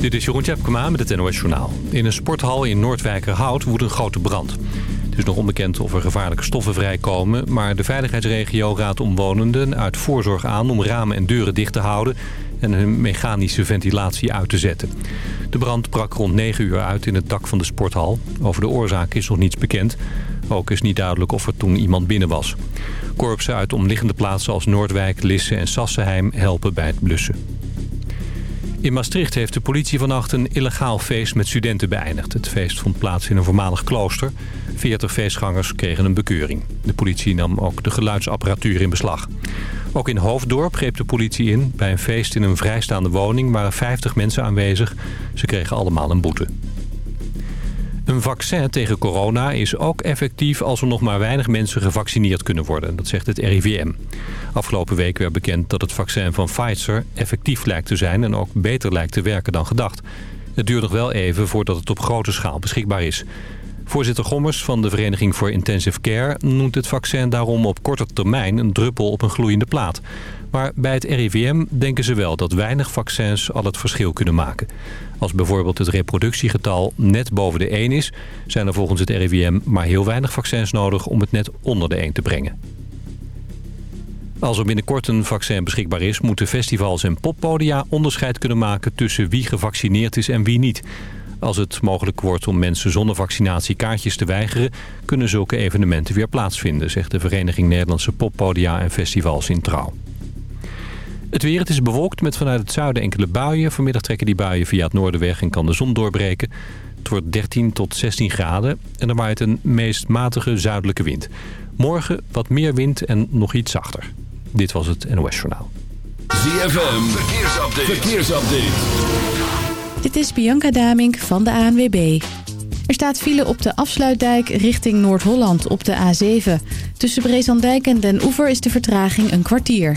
Dit is Jeroen Tjepkema met het NOS Journaal. In een sporthal in Noordwijkerhout woedt een grote brand. Het is nog onbekend of er gevaarlijke stoffen vrijkomen... maar de veiligheidsregio raadt omwonenden uit voorzorg aan... om ramen en deuren dicht te houden en hun mechanische ventilatie uit te zetten. De brand brak rond 9 uur uit in het dak van de sporthal. Over de oorzaak is nog niets bekend. Ook is niet duidelijk of er toen iemand binnen was. Korpsen uit omliggende plaatsen als Noordwijk, Lisse en Sassenheim helpen bij het blussen. In Maastricht heeft de politie vannacht een illegaal feest met studenten beëindigd. Het feest vond plaats in een voormalig klooster. 40 feestgangers kregen een bekeuring. De politie nam ook de geluidsapparatuur in beslag. Ook in Hoofddorp greep de politie in. Bij een feest in een vrijstaande woning waren 50 mensen aanwezig. Ze kregen allemaal een boete. Een vaccin tegen corona is ook effectief als er nog maar weinig mensen gevaccineerd kunnen worden. Dat zegt het RIVM. Afgelopen week werd bekend dat het vaccin van Pfizer effectief lijkt te zijn en ook beter lijkt te werken dan gedacht. Het duurt nog wel even voordat het op grote schaal beschikbaar is. Voorzitter Gommers van de Vereniging voor Intensive Care noemt het vaccin daarom op korte termijn een druppel op een gloeiende plaat. Maar bij het RIVM denken ze wel dat weinig vaccins al het verschil kunnen maken. Als bijvoorbeeld het reproductiegetal net boven de 1 is... zijn er volgens het RIVM maar heel weinig vaccins nodig om het net onder de 1 te brengen. Als er binnenkort een vaccin beschikbaar is... moeten festivals en poppodia onderscheid kunnen maken... tussen wie gevaccineerd is en wie niet. Als het mogelijk wordt om mensen zonder vaccinatie kaartjes te weigeren... kunnen zulke evenementen weer plaatsvinden... zegt de Vereniging Nederlandse Poppodia en Festivals in Trouw. Het weer, het is bewolkt met vanuit het zuiden enkele buien. Vanmiddag trekken die buien via het noorden weg en kan de zon doorbreken. Het wordt 13 tot 16 graden en er waait een meest matige zuidelijke wind. Morgen wat meer wind en nog iets zachter. Dit was het NOS Journaal. ZFM, verkeersupdate. verkeersupdate. Dit is Bianca Damink van de ANWB. Er staat file op de afsluitdijk richting Noord-Holland op de A7. Tussen Brezandijk en Den Oever is de vertraging een kwartier.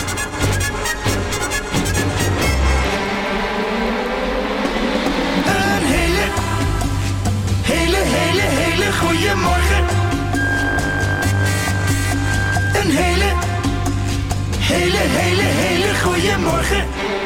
Hele goede morgen. Een hele, hele, hele, hele goede morgen.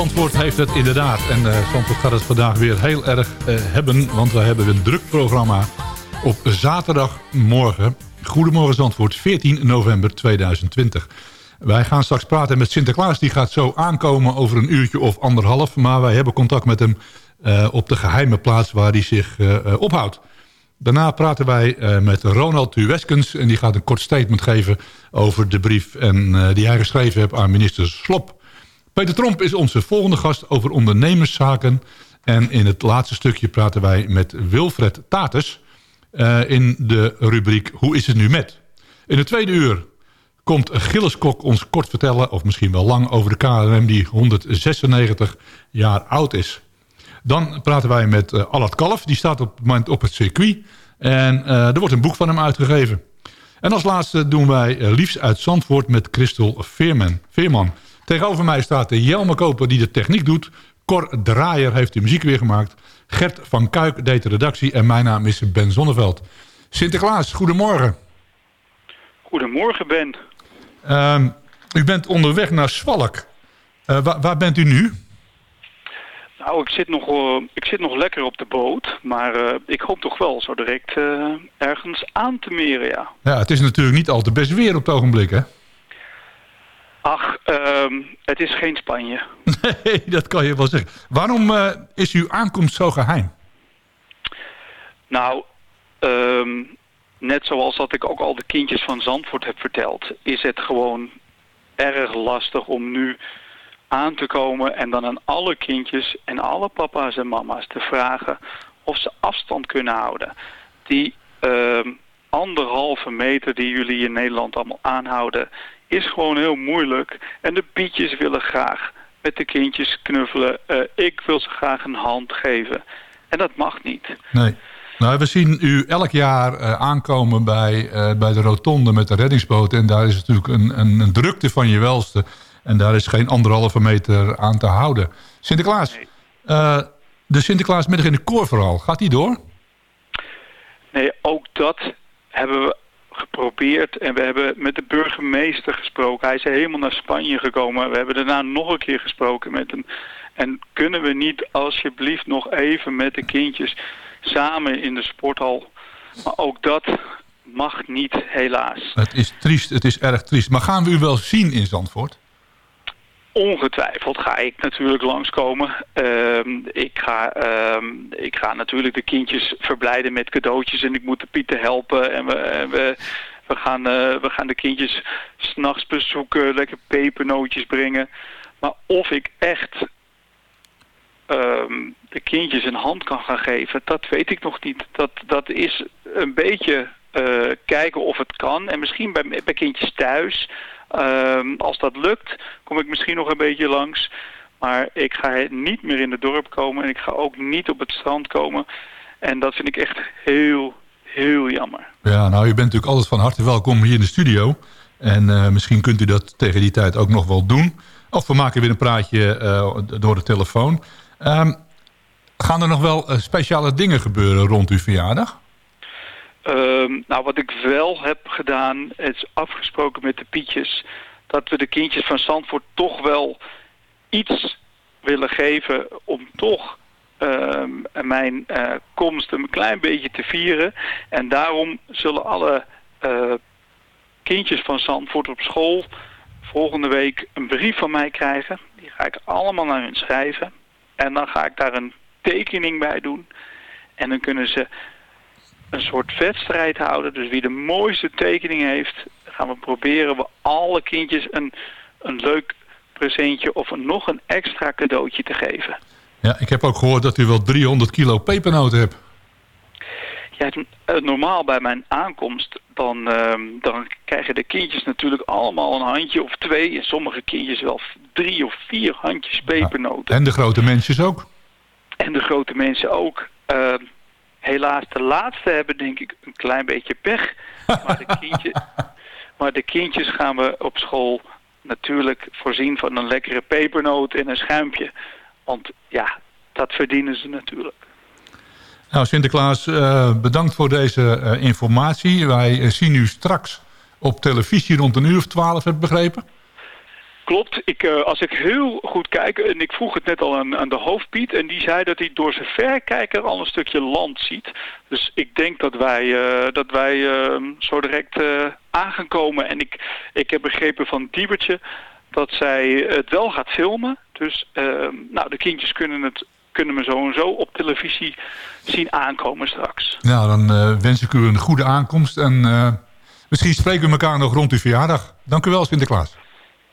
Zandvoort heeft het inderdaad. En eh Zandvoort gaat het vandaag weer heel erg eh, hebben. Want we hebben een druk programma op zaterdagmorgen. Goedemorgen Zandvoort, 14 november 2020. Wij gaan straks praten met Sinterklaas. Die gaat zo aankomen over een uurtje of anderhalf. Maar wij hebben contact met hem eh, op de geheime plaats waar hij zich ophoudt. Daarna praten wij met Ronald Tuweskens. En die gaat een kort statement geven over de brief en, die hij geschreven heeft aan minister Slop. Peter Tromp is onze volgende gast over ondernemerszaken. En in het laatste stukje praten wij met Wilfred Tatus... eh, in de rubriek Hoe is het nu met? In het tweede uur komt Gilles Kok ons kort vertellen... of misschien wel lang over de KLM die 196 jaar oud is. Dan praten wij met uh, Allard Kalf. Die staat op het moment op het circuit. En eh, er wordt een boek van hem uitgegeven. En als laatste doen wij uh, Liefs uit Zandvoort met Christel Veerman. Veerman. Tegenover mij staat de Jelme Koper die de techniek doet. Cor Draaier heeft de muziek weer gemaakt. Gert van Kuik deed de redactie. En mijn naam is Ben Zonneveld. Sinterklaas, goedemorgen. Goedemorgen, Ben. Uh, u bent onderweg naar Zwalk. Uh, waar, waar, bent u nu? Nou, ik zit nog, uh, ik zit nog lekker op de boot. Maar uh, ik hoop toch wel zo direct ergens aan te meren, ja. Ja, het is natuurlijk niet al te best weer op het ogenblik, hè? Ach, ehm, het is geen Spanje. Nee, dat kan je wel zeggen. Waarom uh, is uw aankomst zo geheim? Nou, um, net zoals dat ik ook al de kindjes van Zandvoort heb verteld... is het gewoon erg lastig om nu aan te komen... en dan aan alle kindjes en alle papa's en mama's te vragen... of ze afstand kunnen houden. Die uh, anderhalve meter die jullie in Nederland allemaal aanhouden is gewoon heel moeilijk. En de pietjes willen graag met de kindjes knuffelen. Uh, ik wil ze graag een hand geven. En dat mag niet. Nee. Nou, we zien u elk jaar uh, aankomen bij, uh, bij de rotonde met de reddingsboot. En daar is natuurlijk een, een, een, drukte van je welste. En daar is geen anderhalve meter aan te houden. Sinterklaas, nee. de Sinterklaasmiddag in de koorverhaal, gaat die door? Nee, ook dat hebben we geprobeerd en we hebben met de burgemeester gesproken. Hij is helemaal naar Spanje gekomen. We hebben daarna nog een keer gesproken met hem. En kunnen we niet alsjeblieft nog even met de kindjes samen in de sporthal. Maar ook dat mag niet, helaas. Het is triest, het is erg triest. Maar gaan we u wel zien in Zandvoort? Ongetwijfeld ga ik natuurlijk langskomen. Um, ik, ga, um, ik ga natuurlijk de kindjes verblijden met cadeautjes en ik moet de pieten helpen. En we, en we, we, gaan, uh, we gaan de kindjes s'nachts bezoeken, lekker pepernootjes brengen. Maar of ik echt um, de kindjes een hand kan gaan geven, dat weet ik nog niet. Dat, dat is een beetje uh, kijken of het kan. En misschien bij, bij kindjes thuis... Um, als dat lukt, kom ik misschien nog een beetje langs. Maar ik ga niet meer in het dorp komen en ik ga ook niet op het strand komen. En dat vind ik echt heel, heel jammer. Ja, nou, u bent natuurlijk altijd van harte welkom hier in de studio. En uh, misschien kunt u dat tegen die tijd ook nog wel doen. Of we maken weer een praatje uh, door de telefoon. Um, gaan er nog wel uh, speciale dingen gebeuren rond uw verjaardag? Um, nou, wat ik wel heb gedaan, is afgesproken met de Pietjes... dat we de kindjes van Zandvoort toch wel iets willen geven... om toch um, mijn uh, komst een klein beetje te vieren. En daarom zullen alle uh, kindjes van Zandvoort op school... volgende week een brief van mij krijgen. Die ga ik allemaal naar hun schrijven. En dan ga ik daar een tekening bij doen. En dan kunnen ze een soort wedstrijd houden. Dus wie de mooiste tekening heeft, gaan we proberen we alle kindjes een, een leuk presentje of een, nog een extra cadeautje te geven. Ja, ik heb ook gehoord dat u wel 300 kilo pepernoten hebt. Ja, normaal bij mijn aankomst, dan, uh, dan krijgen de kindjes natuurlijk allemaal een handje of twee. En sommige kindjes wel drie of vier handjes pepernoten. Ja, en de grote mensen ook. En de grote mensen ook. Uh, helaas de laatste hebben denk ik een klein beetje pech. Maar de, kindje, maar de kindjes gaan we op school natuurlijk voorzien van een lekkere pepernoot en een schuimpje. Want ja, dat verdienen ze natuurlijk. Nou Sinterklaas, uh, bedankt voor deze uh, informatie. Wij uh, zien u straks op televisie rond een uur of twaalf, heb ik begrepen? Klopt. Ik, eh, als ik heel goed kijk, en ik vroeg het net al aan, aan de hoofdpiet... en die zei dat hij door zijn verrekijker al een stukje land ziet. Dus ik denk dat wij, eh, dat wij eh, zo direct uh, aan gaan komen. En ik, ik heb begrepen van Diebertje dat zij het wel gaat filmen. Dus nou, de kindjes kunnen, het, kunnen me zo en zo op televisie zien aankomen straks. Nou, dan wens ik u een goede aankomst en... Misschien spreken we elkaar nog rond uw verjaardag. Dank u wel, Sinterklaas.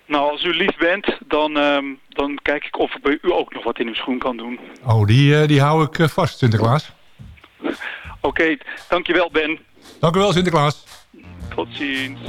Nou, als u lief bent, dan, uh, dan kijk ik of ik bij u ook nog wat in uw schoen kan doen. Oh, die, uh, die hou ik uh, vast, Sinterklaas. Oké, okay, dankjewel Ben. Dank u wel, Sinterklaas. Tot ziens.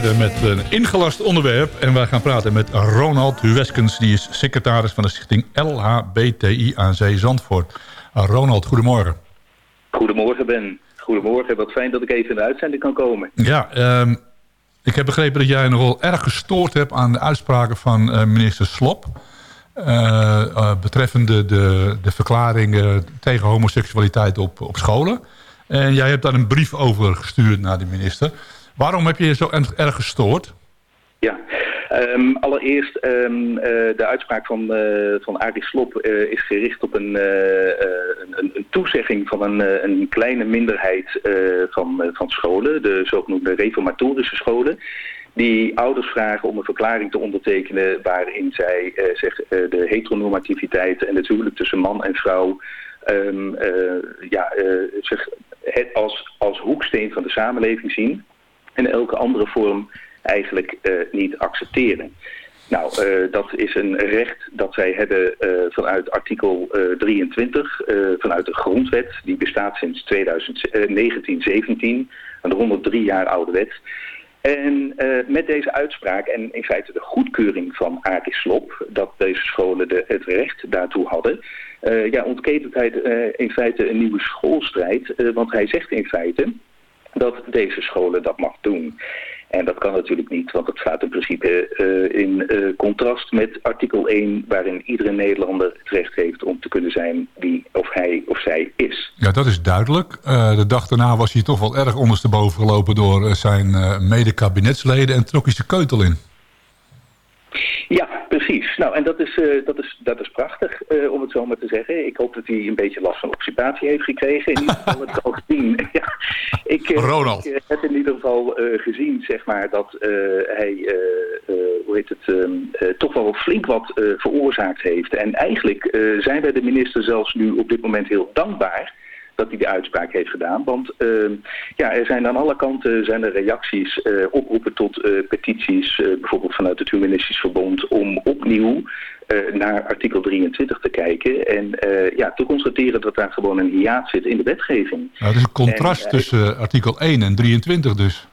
Verder met een ingelast onderwerp. En wij gaan praten met Ronald Huweskens. Die is secretaris van de stichting LHBTI aan Zee Zandvoort. Ronald, goedemorgen. Goedemorgen Ben. Goedemorgen, wat fijn dat ik even in de uitzending kan komen. Ja, um, ik heb begrepen dat jij nogal erg gestoord hebt aan de uitspraken van uh, minister Slop. betreffende de, de verklaringen tegen homoseksualiteit op, op scholen. En jij hebt daar een brief over gestuurd naar de minister. Waarom heb je je zo erg gestoord? Ja, um, allereerst um, uh, de uitspraak van, uh, van uh, is gericht op een, een, een, toezegging van een, een kleine minderheid van, van scholen, de zogenoemde reformatorische scholen die ouders vragen om een verklaring te ondertekenen waarin zij zeg, de heteronormativiteit en het huwelijk tussen man en vrouw um, ja, zeg, het als, als hoeksteen van de samenleving zien en elke andere vorm eigenlijk uh, niet accepteren. Nou, uh, dat is een recht dat zij hebben uh, vanuit artikel 23, vanuit de grondwet. Die bestaat sinds 2000, 1917, een 103 jaar oude wet. En met deze uitspraak en in feite de goedkeuring van Arie Slop... dat deze scholen de, het recht daartoe hadden... ja, ontketent hij in feite een nieuwe schoolstrijd. want hij zegt in feite dat deze scholen dat mag doen. En dat kan natuurlijk niet, want het staat in principe uh, in uh, contrast met artikel 1... waarin iedere Nederlander het recht heeft om te kunnen zijn wie of hij of zij is. Ja, dat is duidelijk. Uh, de dag daarna was hij toch wel erg ondersteboven gelopen... door zijn mede-kabinetsleden en trok hij zijn keutel in. Ja, precies. Nou, en dat is, eh, dat is, dat is prachtig, eh, om het zo maar te zeggen. Ik hoop dat hij een beetje last van obstipatie heeft gekregen. In ieder geval al gezien. ja, ik, eh, Ronald. ik heb in ieder geval gezien, zeg maar, dat hij, hoe heet het, ehm, eh, toch wel flink wat veroorzaakt heeft. En eigenlijk zijn wij de minister zelfs nu op dit moment heel dankbaar dat hij de uitspraak heeft gedaan. Want ehm, ja, er zijn aan alle kanten zijn er reacties, eh, oproepen tot eh, petities, eh, bijvoorbeeld vanuit het Humanistisch Verbond, om opnieuw naar artikel 23 te kijken. En ja, te constateren dat daar gewoon een hiaat zit in de wetgeving. Nou, het is een contrast En, tussen artikel 1 en 23 dus.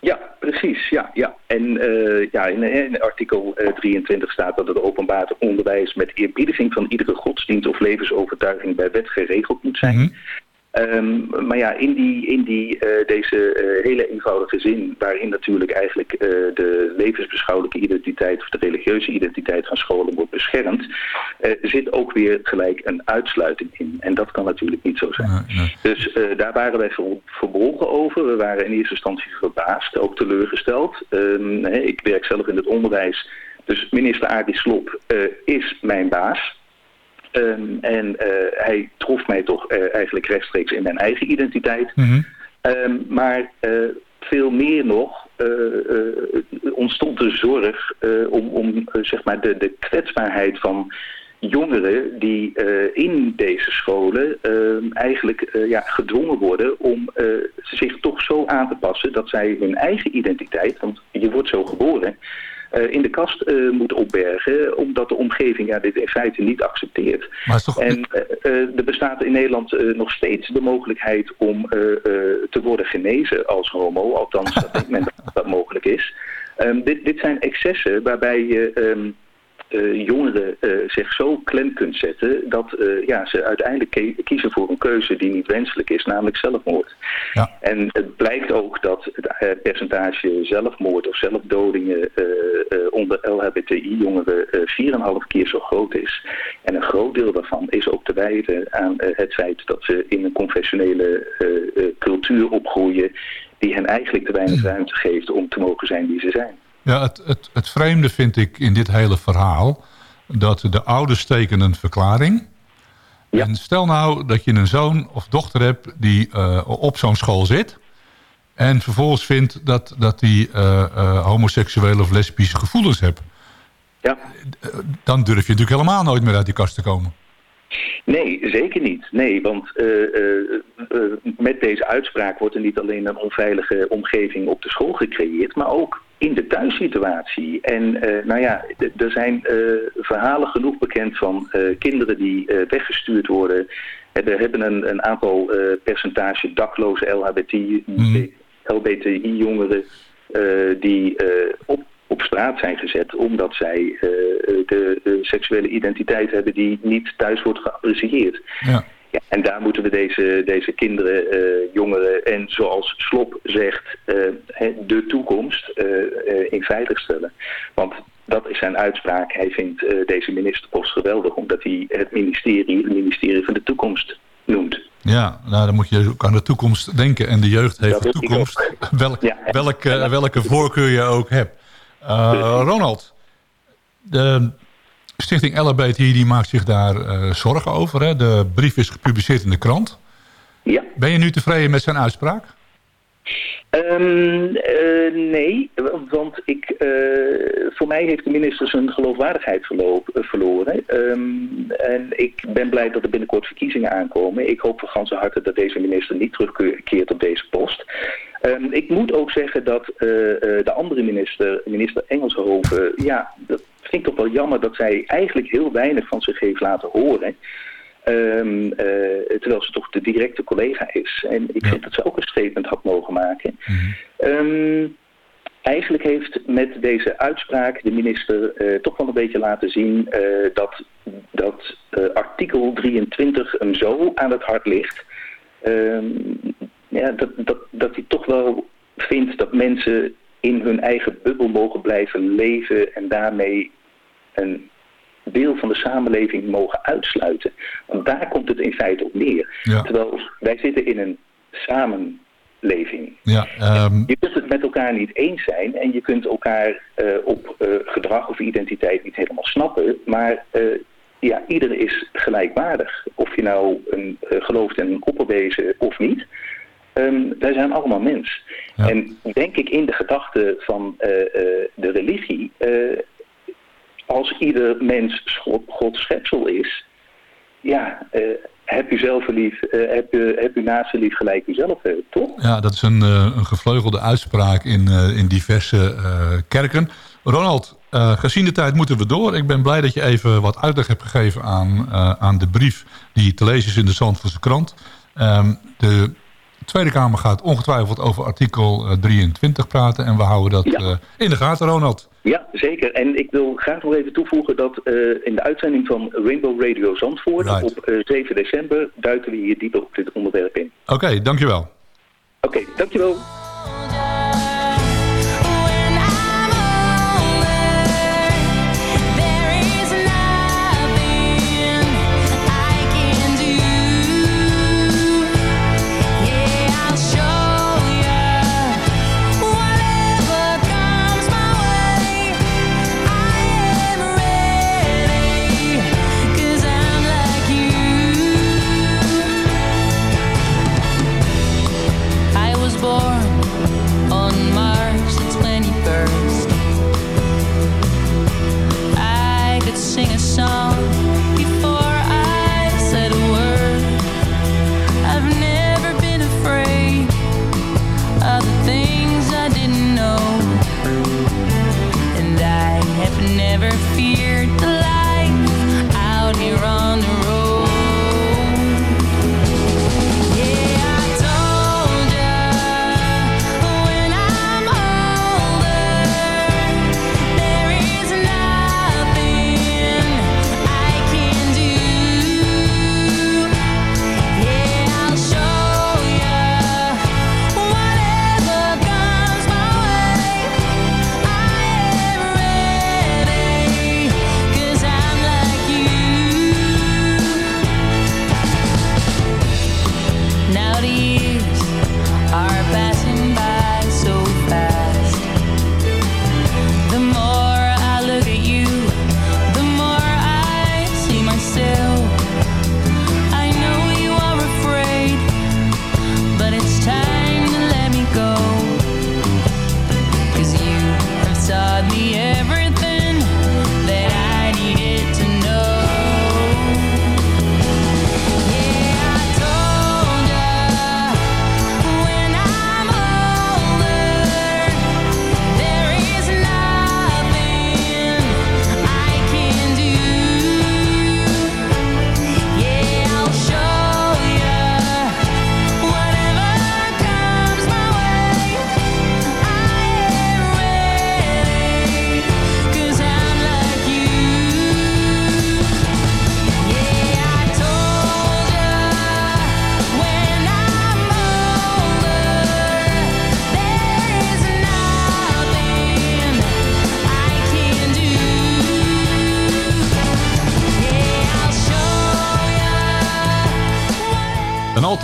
Ja, precies. Ja, ja. En ja, in, in artikel eh, 23 staat dat het openbaar onderwijs met eerbiediging van iedere godsdienst of levensovertuiging bij wet geregeld moet zijn. Mhm. Ehm, maar ja, in, die, in die, eh, deze eh, hele eenvoudige zin, waarin natuurlijk eigenlijk eh, de levensbeschouwelijke identiteit of de religieuze identiteit van scholen wordt beschermd, zit ook weer gelijk een uitsluiting in. En dat kan natuurlijk niet zo zijn. Nee, nee. Dus daar waren wij ver, verbolgen over. We waren in eerste instantie verbaasd, ook teleurgesteld. Ehm, ik werk zelf in het onderwijs. Dus minister Slop eh, is mijn baas. Ehm, en eh, hij trof mij toch eh, eigenlijk rechtstreeks in mijn eigen identiteit. Mhm. Ehm, maar eh, veel meer nog ontstond de zorg om, om zeg maar de, de kwetsbaarheid van jongeren die in deze scholen ehm, eigenlijk ja, gedwongen worden om zich toch zo aan te passen dat zij hun eigen identiteit, want je wordt zo geboren, in de kast eh, moeten opbergen, omdat de omgeving ja, dit in feite niet accepteert. Maar het is toch... En eh, eh, er bestaat in Nederland eh, nog steeds de mogelijkheid om eh, eh, te worden genezen als homo. Althans, dat men dat dat mogelijk is. Ehm, dit, dit zijn excessen waarbij je ehm, eh, jongeren eh, zich zo klem kunt zetten dat eh, ja, ze uiteindelijk kiezen voor een keuze die niet wenselijk is, namelijk zelfmoord. Ja. En het blijkt ook dat het eh, percentage zelfmoord of zelfdodingen eh, eh, onder LHBTI-jongeren eh 4,5 keer zo groot is. En een groot deel daarvan is ook te wijten aan eh, het feit dat ze in een confessionele eh, eh, cultuur opgroeien die hen eigenlijk te weinig ruimte geeft om te mogen zijn wie ze zijn. Ja, het, het, het vreemde vind ik in dit hele verhaal... dat de ouders tekenen een verklaring. Ja. En stel nou dat je een zoon of dochter hebt die eh, op zo'n school zit... en vervolgens vindt dat, dat die eh, eh, homoseksuele of lesbische gevoelens hebt. Ja. Dan durf je natuurlijk helemaal nooit meer uit die kast te komen. Nee, zeker niet. Nee, want eh, eh, eh, met deze uitspraak wordt er niet alleen een onveilige omgeving op de school gecreëerd, maar ook in de thuissituatie. En nou ja, er zijn verhalen genoeg bekend van kinderen die weggestuurd worden. We hebben een, een aantal percentage dakloze LHBTI, Mhm. LBTI-jongeren eh, die op, op straat zijn gezet omdat zij eh, de, de seksuele identiteit hebben die niet thuis wordt geapprecieerd. Ja. Ja, en daar moeten we deze, deze kinderen, eh, jongeren en zoals Slop zegt, eh, de toekomst in veilig stellen. Want dat is zijn uitspraak. Hij vindt eh, deze ministerpost geweldig omdat hij het ministerie, het ministerie van de toekomst noemt. Ja, nou, dan moet je ook aan de toekomst denken. En de jeugd heeft Dat de toekomst. Welk, Ja. welke, welke voorkeur je ook hebt. Eh, Ronald, de stichting LHBTI die maakt zich daar eh, zorgen over. Hè? De brief is gepubliceerd in de krant. Ja. Ben je nu tevreden met zijn uitspraak? Ehm, eh, nee, want ik, eh, voor mij heeft de minister zijn geloofwaardigheid eh, verloren. Ehm, en ik ben blij dat er binnenkort verkiezingen aankomen. Ik hoop van ganse harte dat deze minister niet terugkeert op deze post. Ehm, ik moet ook zeggen dat de andere minister, minister Engelshoven, ja, dat vind ik toch wel jammer dat zij eigenlijk heel weinig van zich heeft laten horen. Ehm, eh, terwijl ze toch de directe collega is. En ik vind dat ze ook een statement had mogen maken. Ehm, eigenlijk heeft met deze uitspraak de minister eh, toch wel een beetje laten zien eh, dat, dat artikel 23 hem zo aan het hart ligt. Ehm, ja, dat, dat, dat hij toch wel vindt dat mensen in hun eigen bubbel mogen blijven leven en daarmee een deel van de samenleving mogen uitsluiten. Want daar komt het in feite op neer. Ja. Terwijl wij zitten in een samenleving. Ja, ehm, Je kunt het met elkaar niet eens zijn en je kunt elkaar eh, op eh, gedrag of identiteit niet helemaal snappen, maar eh, ja, ieder is gelijkwaardig. Of je nou een, gelooft in een opperwezen of niet. Ehm, wij zijn allemaal mens. Ja. En denk ik in de gedachte van de religie, als ieder mens God, Gods schepsel is, ja, eh, heb u zelf lief, eh, heb, u, heb u naast lief gelijk uzelf, eh, toch? ja, dat is een, een gevleugelde uitspraak in, in diverse kerken. Ronald, gezien de tijd moeten we door. Ik ben blij dat je even wat uitleg hebt gegeven aan, aan de brief... die te lezen is in de Zandvoortse krant. Ehm, de Tweede Kamer gaat ongetwijfeld over artikel eh, 23 praten... en we houden dat Ja. eh, in de gaten, Ronald. Ja, zeker. En ik wil graag nog even toevoegen dat eh, in de uitzending van Rainbow Radio Zandvoort Right. op eh, 7 december duiken we hier dieper op dit onderwerp in. Oké, dankjewel. Oké, dankjewel.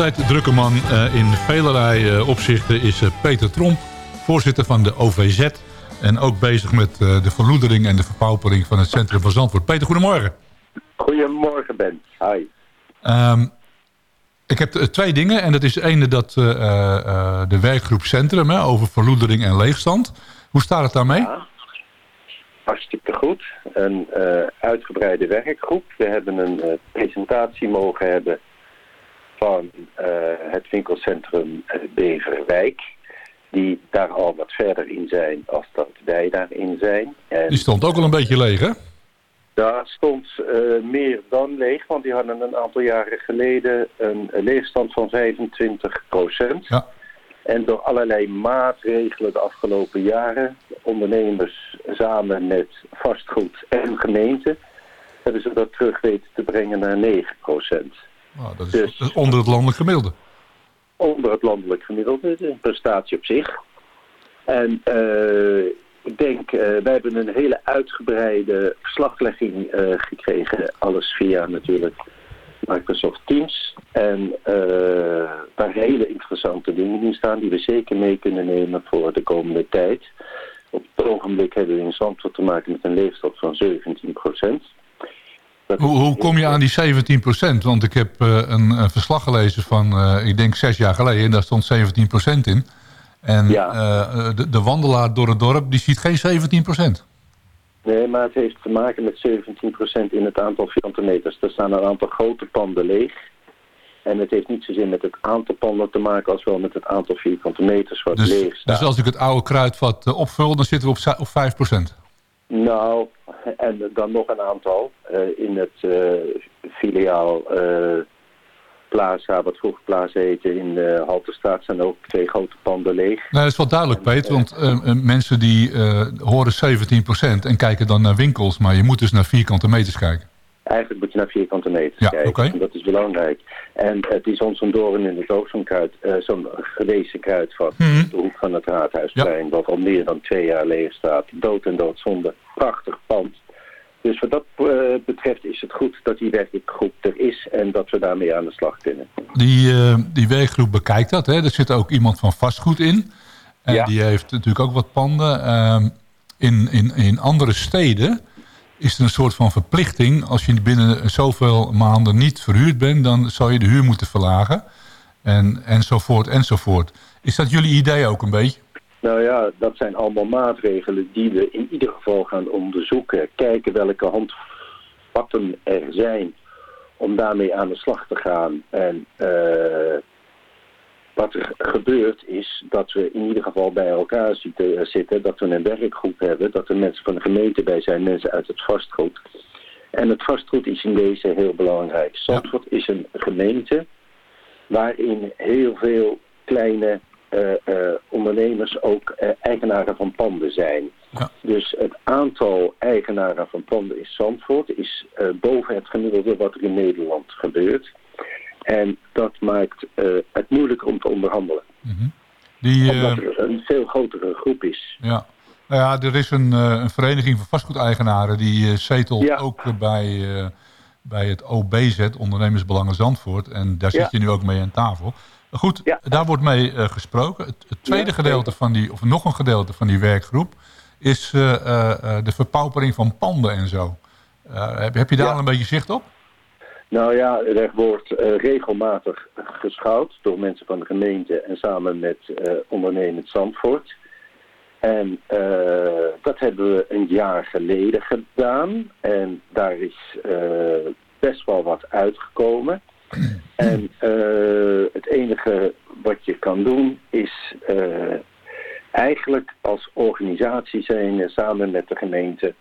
Altijd drukke man eh, in velerlei eh, opzichten is eh, Peter Tromp, voorzitter van de OVZ. En ook bezig met de verloedering en de verpaupering van het centrum van Zandvoort. Peter, goedemorgen. Goedemorgen, Ben. Hi. Ehm, ik heb twee dingen. En dat is de ene dat de werkgroep Centrum hè, over verloedering en leegstand. Hoe staat het daarmee? Ja. Hartstikke goed. Een uitgebreide werkgroep. We hebben een presentatie mogen hebben van eh, het winkelcentrum eh, Beverwijk. Die daar al wat verder in zijn als dat wij daarin zijn. En Die stond ook al een beetje leeg, hè? Daar stond eh, meer dan leeg, want die hadden een aantal jaren geleden een leegstand van 25 Ja. En door allerlei maatregelen de afgelopen jaren, ondernemers samen met vastgoed en gemeente, hebben ze dat terug weten te brengen naar 9 Nou, dat, is, Dus- dat is onder het landelijk gemiddelde. onder het landelijk gemiddelde, een prestatie op zich. En eh, ik denk, eh, wij hebben een hele uitgebreide verslaglegging eh, gekregen, alles via natuurlijk Microsoft Teams. En daar hele interessante dingen in staan die we zeker mee kunnen nemen voor de komende tijd. Op het ogenblik hebben we in Zandvoort te maken met een leeftijd van 17 procent. Hoe, hoe kom je aan die 17% Want ik heb eh, een, een verslag gelezen van, eh, ik denk zes jaar geleden. En daar stond 17% in. En Ja. eh, de, de wandelaar door het dorp, die ziet geen 17% Nee, maar het heeft te maken met 17% in het aantal vierkante meters. Er staan een aantal grote panden leeg. En het heeft niet zozeer met het aantal panden te maken als wel met het aantal vierkante meters wat Dus, leeg staat. dus als ik het oude kruidvat opvul, dan zitten we op, op 5 Nou, en dan nog een aantal. Eh, in het eh, filiaal eh, Plaza, wat vroeger Plaza heette, in de Halterstraat zijn ook twee grote panden leeg. Nee, dat is wel duidelijk, Peter. Want mensen die horen 17% en kijken dan naar winkels. Maar je moet dus naar vierkante meters kijken. Eigenlijk moet je naar vierkante meters Ja, kijken. En dat is belangrijk. En het is ons een doorn in het oog, zo'n kruid, eh, zo'n gewezen kruidvat. Mhm. De hoek van het Raadhuisplein, wat al meer dan twee jaar leeg staat. Dood en doodzonde. Prachtig pand. Dus wat dat eh, betreft is het goed dat die werkgroep er is en dat we daarmee aan de slag kunnen. Die, eh, die werkgroep bekijkt dat. Hè. Er zit ook iemand van vastgoed in. En Ja. die heeft natuurlijk ook wat panden. Ehm, in, in, in andere steden is er een soort van verplichting. Als je binnen zoveel maanden niet verhuurd bent... dan zou je de huur moeten verlagen. En, enzovoort, enzovoort. Is dat jullie idee ook een beetje? Nou ja, dat zijn allemaal maatregelen die we in ieder geval gaan onderzoeken. Kijken welke handvatten er zijn om daarmee aan de slag te gaan. En eh, wat er gebeurt is dat we in ieder geval bij elkaar zitten, zitten, dat we een werkgroep hebben, dat er mensen van de gemeente bij zijn, mensen uit het vastgoed. En het vastgoed is in deze heel belangrijk. Zandvoort is een gemeente waarin heel veel kleine eh, eh, ondernemers ook eh, eigenaren van panden zijn. Ja. Dus het aantal eigenaren van panden in Zandvoort is eh, boven het gemiddelde wat er in Nederland gebeurt. En dat maakt eh, het moeilijker om te onderhandelen. Die, eh, Omdat er een veel grotere groep is. Ja. Nou ja, er is een, eh, een vereniging van vastgoedeigenaren... die eh, zetelt Ja. ook eh, bij, eh, bij het OBZ, Ondernemersbelangen Zandvoort. En daar zit Ja. je nu ook mee aan tafel. Goed, daar wordt mee eh, gesproken. Het, het tweede Ja, gedeelte van die, of nog een gedeelte van die werkgroep... is eh, eh, eh, de verpaupering van panden en zo. Eh, heb, heb je daar al een beetje zicht op? Nou ja, er wordt eh, regelmatig geschouwd door mensen van de gemeente en samen met eh ondernemend Zandvoort. En eh, dat hebben we een jaar geleden gedaan. En daar is best wel wat uitgekomen. En het enige wat je kan doen is eigenlijk als organisatie zijn en samen met de gemeente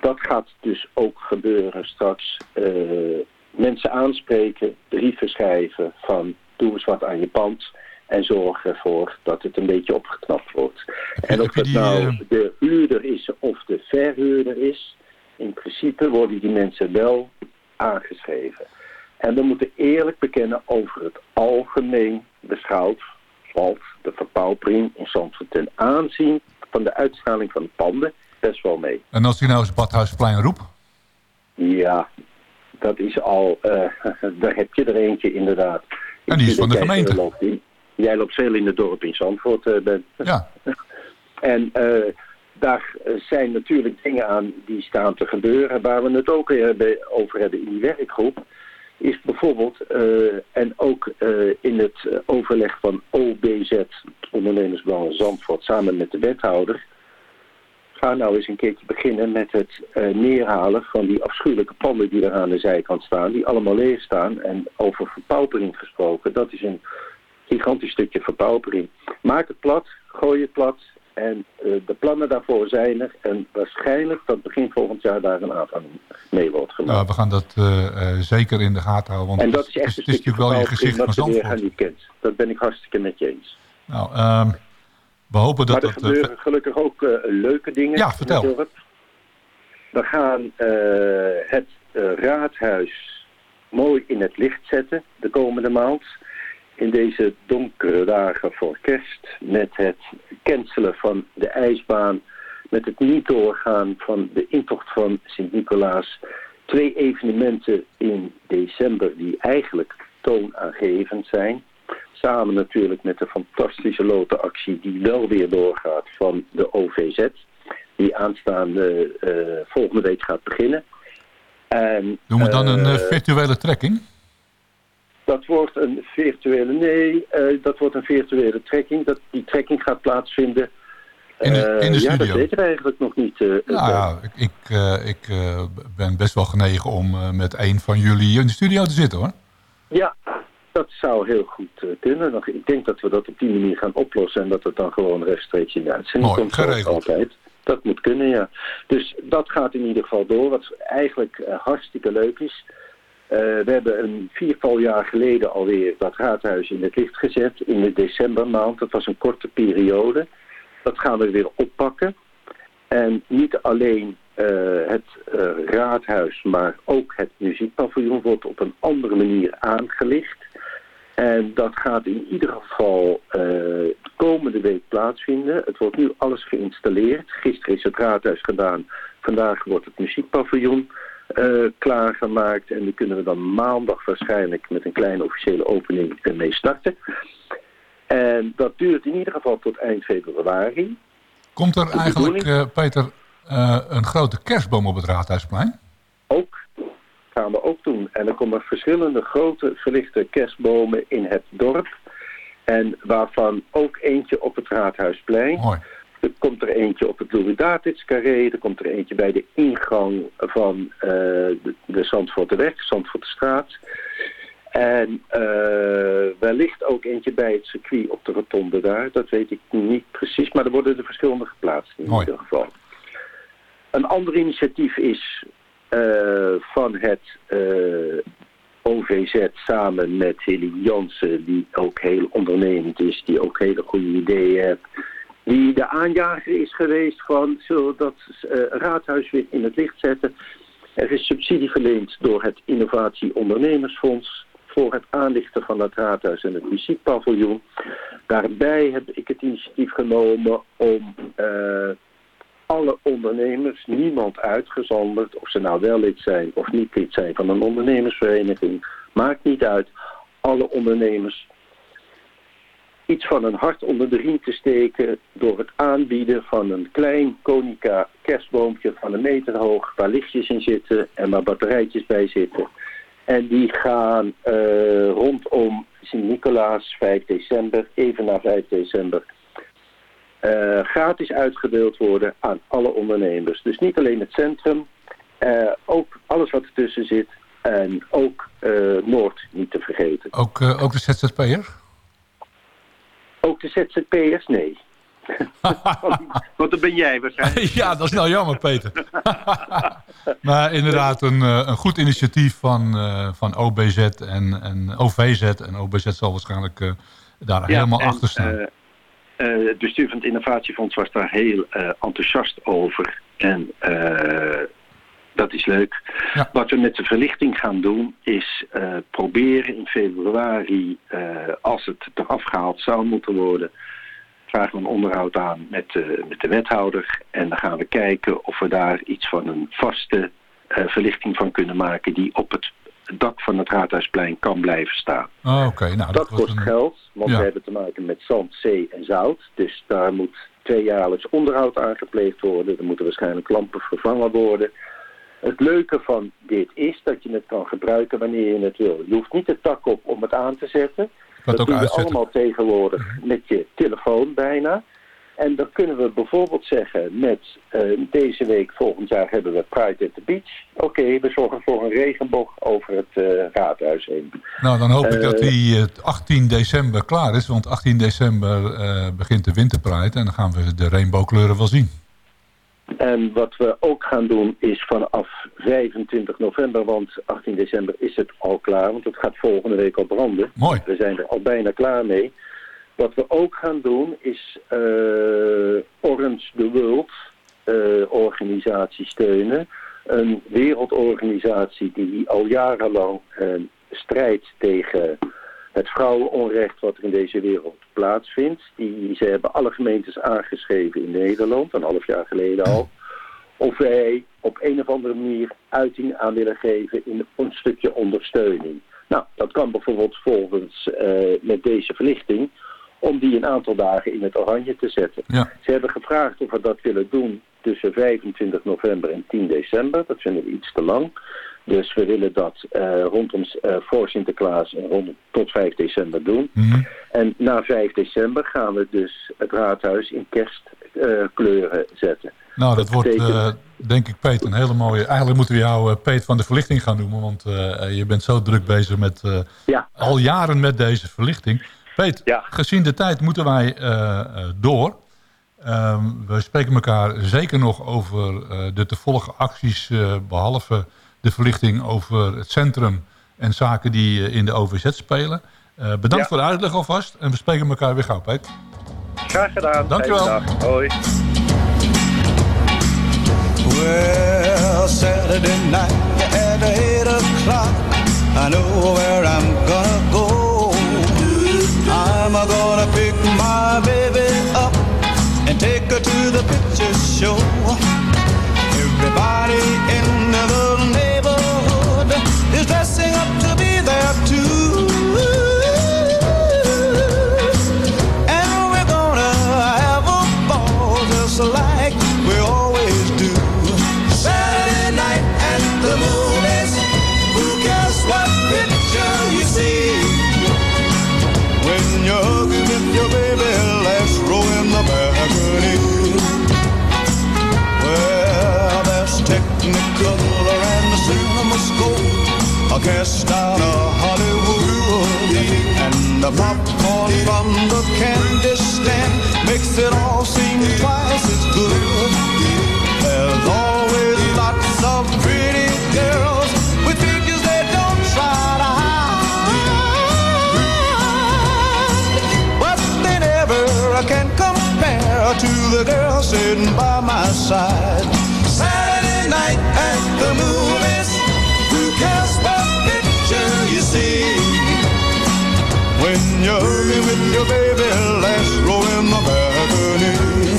dat gaat dus ook gebeuren straks. eh, mensen aanspreken, brieven schrijven van doe eens wat aan je pand. En zorg ervoor dat het een beetje opgeknapt wordt. En of het nou eh, de huurder is of de verhuurder is. In principe worden die mensen wel aangeschreven. En we moeten eerlijk bekennen over het algemeen beschouwd valt de verpaupering in Zandvoort ten aanzien van de uitstraling van de panden best wel mee. En als ik nou eens Badhuisplein roep... Ja, dat is al, eh, daar heb je er eentje inderdaad. En die is van de Jij gemeente. loopt in- Jij loopt veel in het dorp in Zandvoort, eh, Ben. Ja. En eh, daar zijn natuurlijk dingen aan die staan te gebeuren. Waar we het ook over hebben in die werkgroep. Is bijvoorbeeld, en ook in het overleg van OBZ, Ondernemersbelangen Zandvoort, samen met de wethouder. Ga nou eens een keertje beginnen met het eh, neerhalen van die afschuwelijke panden die er aan de zijkant staan. Die allemaal leeg staan. En over verpaupering gesproken, dat is een gigantisch stukje verpaupering. Maak het plat, gooi het plat. En eh, de plannen daarvoor zijn er. En waarschijnlijk dat begin volgend jaar daar een aanvang mee wordt gemaakt. Nou, we gaan dat eh, zeker in de gaten houden. Want en dat is echt het een is stukje natuurlijk wel je gezicht van Zandvoort. niet kent. Dat ben ik hartstikke met je eens. Nou, ehm, we hopen dat maar er dat... eh, gebeuren gelukkig ook eh, leuke dingen. Ja, in vertel. het dorp. We gaan eh, het raadhuis mooi in het licht zetten de komende maand. In deze donkere dagen voor kerst. Met het cancelen van de ijsbaan. Met het niet doorgaan van de intocht van Sint-Nicolaas. twee evenementen in december die eigenlijk toonaangevend zijn. Samen natuurlijk met de fantastische lotenactie die wel weer doorgaat van de OVZ. Die aanstaande eh, volgende week gaat beginnen. En, Doen we dan een eh, eh, virtuele trekking? dat wordt een virtuele, nee, dat wordt een virtuele trekking. Dat, die trekking gaat plaatsvinden. In de- in de ja, dat studio? weten we eigenlijk nog niet. Nou ja, ik, ik, ik ben best wel genegen om met een van jullie in de studio te zitten hoor. Ja, dat zou heel goed eh, kunnen. Ik denk dat we dat op die manier gaan oplossen en dat het dan gewoon rechtstreeks in de uitzending Mooi, komt. geregeld. Altijd. Dat moet kunnen, ja. Dus dat gaat in ieder geval door, wat eigenlijk eh, hartstikke leuk is. Eh, we hebben een viertal jaar geleden alweer dat raadhuis in het licht gezet in de decembermaand. Dat was een korte periode. Dat gaan we weer oppakken. En niet alleen het raadhuis, maar ook het muziekpaviljoen wordt op een andere manier aangelicht. En dat gaat in ieder geval eh, de komende week plaatsvinden. Het wordt nu alles geïnstalleerd. Gisteren is het raadhuis gedaan. Vandaag wordt het muziekpaviljoen eh, klaargemaakt. En dan kunnen we dan maandag waarschijnlijk met een kleine officiële opening ermee starten. En dat duurt in ieder geval tot eind februari. Komt er eigenlijk, eh, Peter, een grote kerstboom op het Raadhuisplein? Gaan we ook doen. En er komen verschillende grote verlichte kerstbomen in het dorp. En waarvan ook eentje op het Raadhuisplein. Mooi. Er komt er eentje op het Louis carré Er komt er eentje bij de ingang van eh, de, de Zandvoorteweg, Zandvoortstraat. En eh, wellicht ook eentje bij het circuit op de rotonde daar. Dat weet ik niet precies, maar er worden er verschillende geplaatst in Mooi. ieder geval. Een ander initiatief is van het eh, OVZ samen met Hilly Jansen, die ook heel ondernemend is, die ook hele goede ideeën heeft. Die de aanjager is geweest van zullen dat eh, raadhuis weer in het licht zetten. Er is subsidie verleend door het Innovatie Ondernemersfonds voor het aanlichten van het raadhuis en het muziekpaviljoen. Daarbij heb ik het initiatief genomen om eh, alle ondernemers, niemand uitgezonderd, of ze nou wel lid zijn of niet lid zijn van een ondernemersvereniging, maakt niet uit. Alle ondernemers iets van een hart onder de riem te steken door het aanbieden van een klein konica kerstboompje van een meter hoog waar lichtjes in zitten en waar batterijtjes bij zitten. En die gaan eh, rondom Sint-Nicolaas 5 december, even na 5 december, eh, gratis uitgedeeld worden aan alle ondernemers. Dus niet alleen het centrum, eh, ook alles wat ertussen zit en ook eh, Noord niet te vergeten. Ook, eh, ook de ZZP'er? Ook de ZZP'ers? Nee. Want dan ben jij waarschijnlijk. ja, dat is nou jammer, Peter. maar inderdaad, een, eh, een goed initiatief van, eh, van OBZ en, en OVZ. En OBZ zal waarschijnlijk eh, daar helemaal en, achter staan. Eh, het bestuur van het innovatiefonds was daar heel eh, enthousiast over. En eh, dat is leuk. Ja. Wat we met de verlichting gaan doen is proberen in februari, als het eraf gehaald zou moeten worden, vragen we een onderhoud aan met, met de wethouder. En dan gaan we kijken of we daar iets van een vaste verlichting van kunnen maken die op het dak van het Raadhuisplein kan blijven staan. Oh, Oké, nou, dat, Dat kost een... geld, want Ja. we hebben te maken met zand, zee en zout. Dus daar moet tweejaarlijks onderhoud aan gepleegd worden. Er moeten waarschijnlijk lampen vervangen worden. Het leuke van dit is dat je het kan gebruiken wanneer je het wil. Je hoeft niet het dak op om het aan te zetten. het dat ook doe je uitzetten. allemaal tegenwoordig met je telefoon bijna. En dan kunnen we bijvoorbeeld zeggen met eh, deze week volgend jaar hebben we Pride at the Beach. Oké, we zorgen voor een regenboog over het eh, raadhuis heen. Nou, dan hoop ik dat die eh, 18 december klaar is. Want 18 december begint de winterpride. En dan gaan we de rainbowkleuren wel zien. En wat we ook gaan doen is vanaf 25 november, want 18 december is het al klaar, want het gaat volgende week al branden. Mooi. We zijn er al bijna klaar mee. Wat we ook gaan doen is eh, Orange the World eh, organisatie steunen. Een wereldorganisatie die al jarenlang eh, strijdt tegen het vrouwenonrecht wat er in deze wereld plaatsvindt. Die, ze hebben alle gemeentes aangeschreven in Nederland, een half jaar geleden al, of wij op een of andere manier uiting aan willen geven in een stukje ondersteuning. Nou, dat kan bijvoorbeeld volgens met deze verlichting om die een aantal dagen in het oranje te zetten. Ja. Ze hebben gevraagd of we dat willen doen tussen 25 november en 10 december. Dat vinden we iets te lang. Dus we willen dat eh, rondom eh, voor Sinterklaas en rond, tot 5 december doen. Mhm. En na 5 december gaan we dus het raadhuis in kerstkleuren zetten. Nou, dat wordt, betekent- eh, denk ik, Peet, een hele mooie... Eigenlijk moeten we jou eh, Peet van de Verlichting gaan noemen. Want eh, eh, je bent zo druk bezig met... eh, Ja. al jaren met deze verlichting. Peet, Ja. gezien de tijd moeten wij eh, eh, door. Ehm, we spreken elkaar zeker nog over eh, de te volgen acties... eh, behalve de verlichting over het centrum... en zaken die in de OVZ spelen. Eh, bedankt Ja. voor de uitleg alvast. En we spreken elkaar weer gauw, Peet. Graag gedaan. Dankjewel. Hoi. Well, Saturday night at eight o'clock, I know where I'm gonna go. I'm gonna pick my baby up and take her to the picture show. Everybody in scope. A cast out of Hollywood. And the popcorn from the candy stand makes it all seem twice as good. There's always lots of pretty girls with figures they don't try to hide. But they never can compare to the girl sitting by my side. Saturday night at the movies. Cares what picture you see? When you're with your baby, let's roll in the balcony.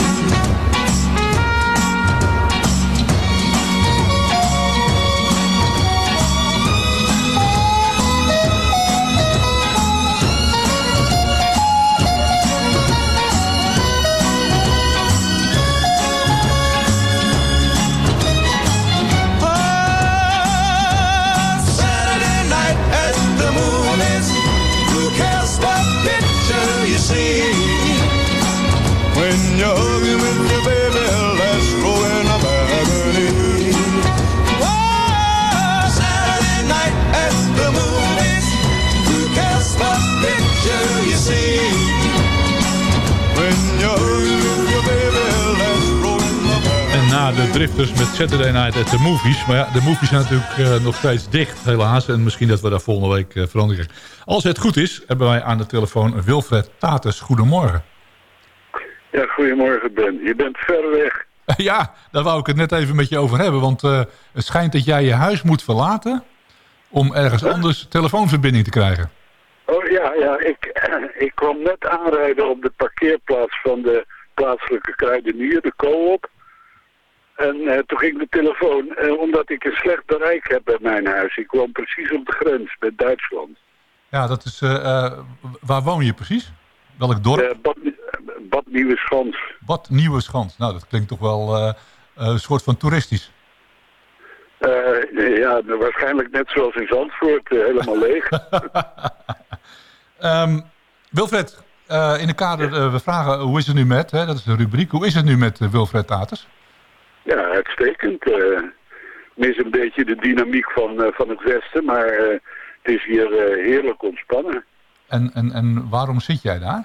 Picture you see? When you're baby. En na de drifters met Saturday Night at the Movies. Maar ja, de movies zijn natuurlijk eh, nog steeds dicht, helaas. En misschien dat we daar volgende week eh, veranderen. Als het goed is, hebben wij aan de telefoon Wilfred Tatus. Goedemorgen. Ja, goedemorgen Ben. Je bent ver weg. ja, daar wou ik het net even met je over hebben. Want eh, het schijnt dat jij je huis moet verlaten... om ergens anders telefoonverbinding te krijgen. Oh ja, ja. Ik, ik kwam net aanrijden op de parkeerplaats van de plaatselijke kruidenier, de co-op. En eh, toen ging de telefoon, eh, omdat ik een slecht bereik heb bij mijn huis. Ik woon precies op de grens met Duitsland. Ja, dat is... eh, waar woon je precies? Welk dorp? Bad, Bad Nieuwe Schans. Bad Nieuwe Schans. Nou, dat klinkt toch wel een soort van toeristisch. Eh, ja, waarschijnlijk net zoals in Zandvoort, eh, helemaal leeg. Ehm, Wilfred, eh, in de kader, we vragen hoe is het nu met, hè, dat is de rubriek, hoe is het nu met Wilfred Taters? Ja, uitstekend. mis een beetje de dynamiek van, van het Westen, maar het is hier heerlijk ontspannen. En, en, en waarom zit jij daar?